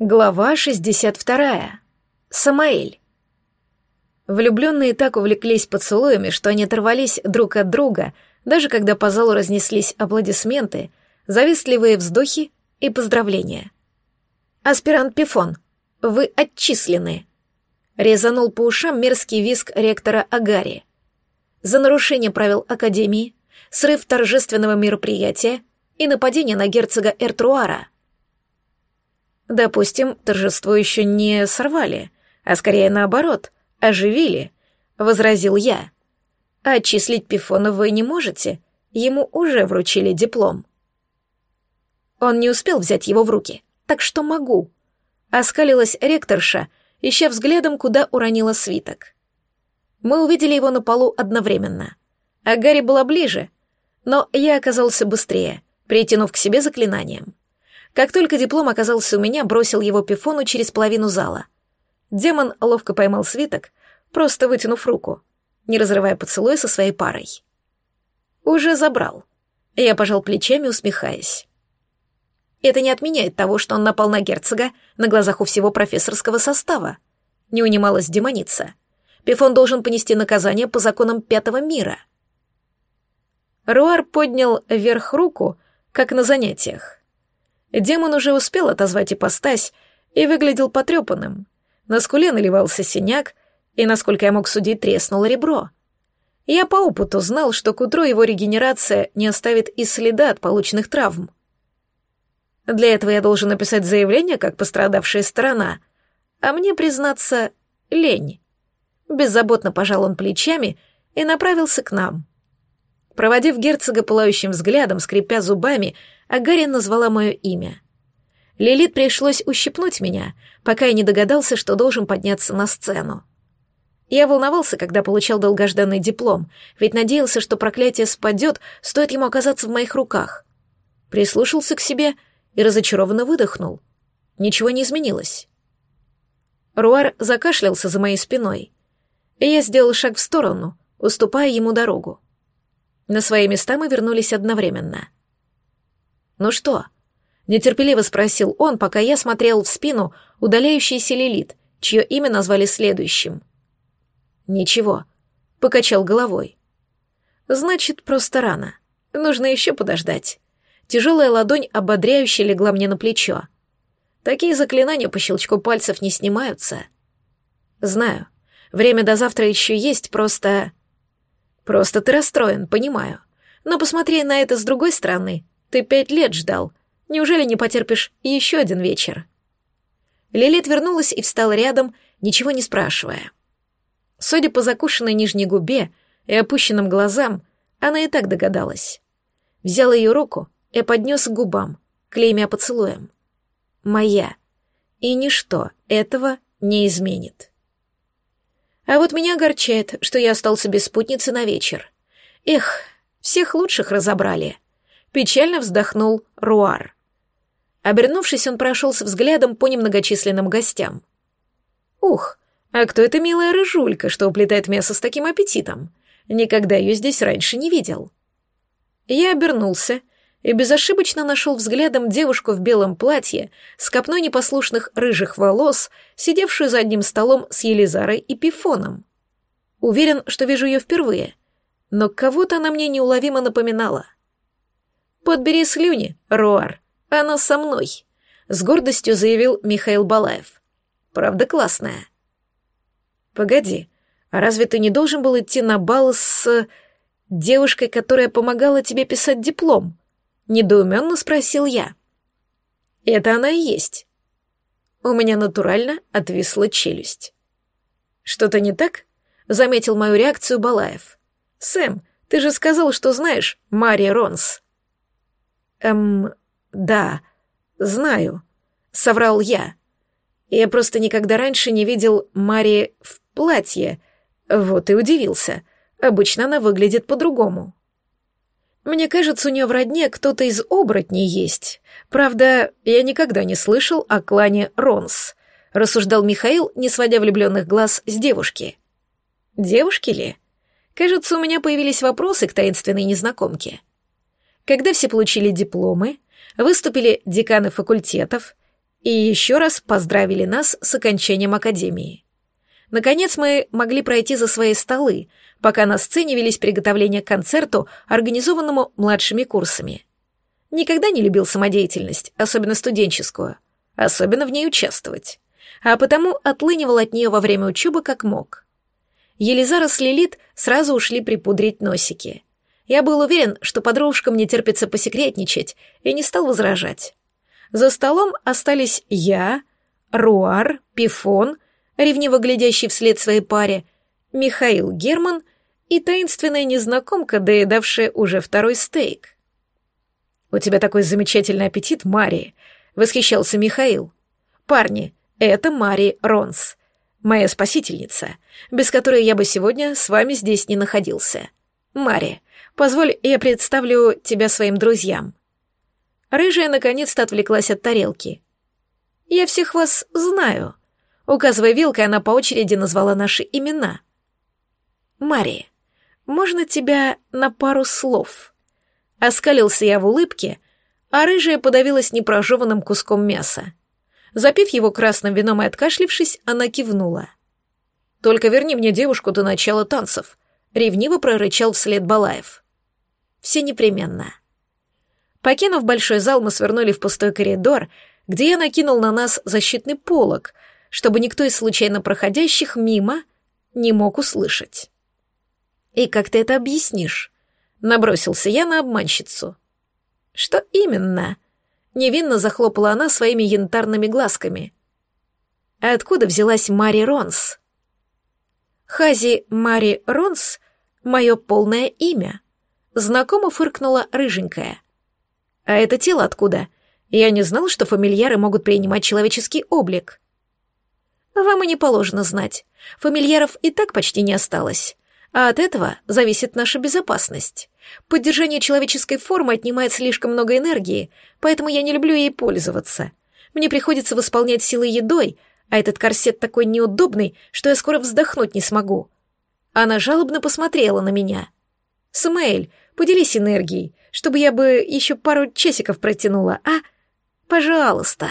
Глава 62. Самаэль. Влюбленные так увлеклись поцелуями, что они оторвались друг от друга, даже когда по залу разнеслись аплодисменты, завистливые вздохи и поздравления. «Аспирант Пифон, вы отчислены!» Резанул по ушам мерзкий виск ректора Агари. За нарушение правил Академии, срыв торжественного мероприятия и нападение на герцога Эртруара — Допустим, торжество еще не сорвали, а скорее наоборот, оживили, — возразил я. Отчислить Пифона вы не можете, ему уже вручили диплом. Он не успел взять его в руки, так что могу. Оскалилась ректорша, ища взглядом, куда уронила свиток. Мы увидели его на полу одновременно. А Гарри была ближе, но я оказался быстрее, притянув к себе заклинанием. Как только диплом оказался у меня, бросил его пифону через половину зала. Демон ловко поймал свиток, просто вытянув руку, не разрывая поцелуя со своей парой. «Уже забрал». Я пожал плечами, усмехаясь. Это не отменяет того, что он напал на герцога на глазах у всего профессорского состава. Не унималась демоница. Пифон должен понести наказание по законам Пятого мира. Руар поднял вверх руку, как на занятиях. Демон уже успел отозвать ипостась и выглядел потрепанным. На скуле наливался синяк, и, насколько я мог судить, треснуло ребро. Я по опыту знал, что к утру его регенерация не оставит и следа от полученных травм. Для этого я должен написать заявление как пострадавшая сторона, а мне, признаться, лень. Беззаботно пожал он плечами и направился к нам. Проводив герцога пылающим взглядом, скрипя зубами, Агарин назвала мое имя. Лилит пришлось ущипнуть меня, пока я не догадался, что должен подняться на сцену. Я волновался, когда получал долгожданный диплом, ведь надеялся, что проклятие спадет, стоит ему оказаться в моих руках. Прислушался к себе и разочарованно выдохнул. Ничего не изменилось. Руар закашлялся за моей спиной, и я сделал шаг в сторону, уступая ему дорогу. На свои места мы вернулись одновременно — «Ну что?» — нетерпеливо спросил он, пока я смотрел в спину удаляющийся Лилит, чье имя назвали следующим. «Ничего», — покачал головой. «Значит, просто рано. Нужно еще подождать». Тяжелая ладонь ободряюще легла мне на плечо. Такие заклинания по щелчку пальцев не снимаются. Знаю. Время до завтра еще есть, просто... Просто ты расстроен, понимаю. Но посмотри на это с другой стороны. Ты пять лет ждал. Неужели не потерпишь еще один вечер?» Лилит вернулась и встала рядом, ничего не спрашивая. Судя по закушенной нижней губе и опущенным глазам, она и так догадалась. Взял ее руку и поднес к губам, клеймя поцелуем. «Моя. И ничто этого не изменит». А вот меня огорчает, что я остался без спутницы на вечер. Эх, всех лучших разобрали. Печально вздохнул Руар. Обернувшись, он прошелся взглядом по немногочисленным гостям. «Ух, а кто эта милая рыжулька, что уплетает мясо с таким аппетитом? Никогда ее здесь раньше не видел». Я обернулся и безошибочно нашел взглядом девушку в белом платье с копной непослушных рыжих волос, сидевшую за одним столом с Елизарой и Пифоном. Уверен, что вижу ее впервые, но кого-то она мне неуловимо напоминала — «Подбери слюни, Руар, она со мной», — с гордостью заявил Михаил Балаев. «Правда классная». «Погоди, а разве ты не должен был идти на бал с... девушкой, которая помогала тебе писать диплом?» — недоуменно спросил я. «Это она и есть». У меня натурально отвисла челюсть. «Что-то не так?» — заметил мою реакцию Балаев. «Сэм, ты же сказал, что знаешь Мария Ронс». «Эм, да, знаю», — соврал я. Я просто никогда раньше не видел Мари в платье, вот и удивился. Обычно она выглядит по-другому. Мне кажется, у нее в родне кто-то из оборотней есть. Правда, я никогда не слышал о клане Ронс, рассуждал Михаил, не сводя влюбленных глаз с девушки. Девушки ли? Кажется, у меня появились вопросы к таинственной незнакомке. Когда все получили дипломы, выступили деканы факультетов, и еще раз поздравили нас с окончанием академии. Наконец мы могли пройти за свои столы, пока на сцене велись приготовления к концерту, организованному младшими курсами. Никогда не любил самодеятельность, особенно студенческую, особенно в ней участвовать, а потому отлынивал от нее во время учебы как мог. Елизара с Лилит сразу ушли припудрить носики. Я был уверен, что подружкам не терпится посекретничать, и не стал возражать. За столом остались я, Руар, Пифон, ревниво глядящий вслед своей паре, Михаил Герман и таинственная незнакомка, доедавшая уже второй стейк. «У тебя такой замечательный аппетит, Мари!» — восхищался Михаил. «Парни, это Мари Ронс, моя спасительница, без которой я бы сегодня с вами здесь не находился. Мари, позволь, я представлю тебя своим друзьям». Рыжая наконец-то отвлеклась от тарелки. «Я всех вас знаю», — указывая вилкой, она по очереди назвала наши имена. «Мари, можно тебя на пару слов?» Оскалился я в улыбке, а рыжая подавилась непрожеванным куском мяса. Запив его красным вином и откашлившись, она кивнула. «Только верни мне девушку до начала танцев», — ревниво прорычал вслед Балаев. «Все непременно». Покинув большой зал, мы свернули в пустой коридор, где я накинул на нас защитный полог, чтобы никто из случайно проходящих мимо не мог услышать. «И как ты это объяснишь?» — набросился я на обманщицу. «Что именно?» — невинно захлопала она своими янтарными глазками. «А откуда взялась Мари Ронс?» «Хази Мари Ронс — мое полное имя», — знакомо фыркнула рыженькая. «А это тело откуда? Я не знал, что фамильяры могут принимать человеческий облик». «Вам и не положено знать. Фамильяров и так почти не осталось. А от этого зависит наша безопасность. Поддержание человеческой формы отнимает слишком много энергии, поэтому я не люблю ей пользоваться. Мне приходится восполнять силы едой, а этот корсет такой неудобный, что я скоро вздохнуть не смогу. Она жалобно посмотрела на меня. «Самуэль, поделись энергией, чтобы я бы еще пару часиков протянула, а? Пожалуйста».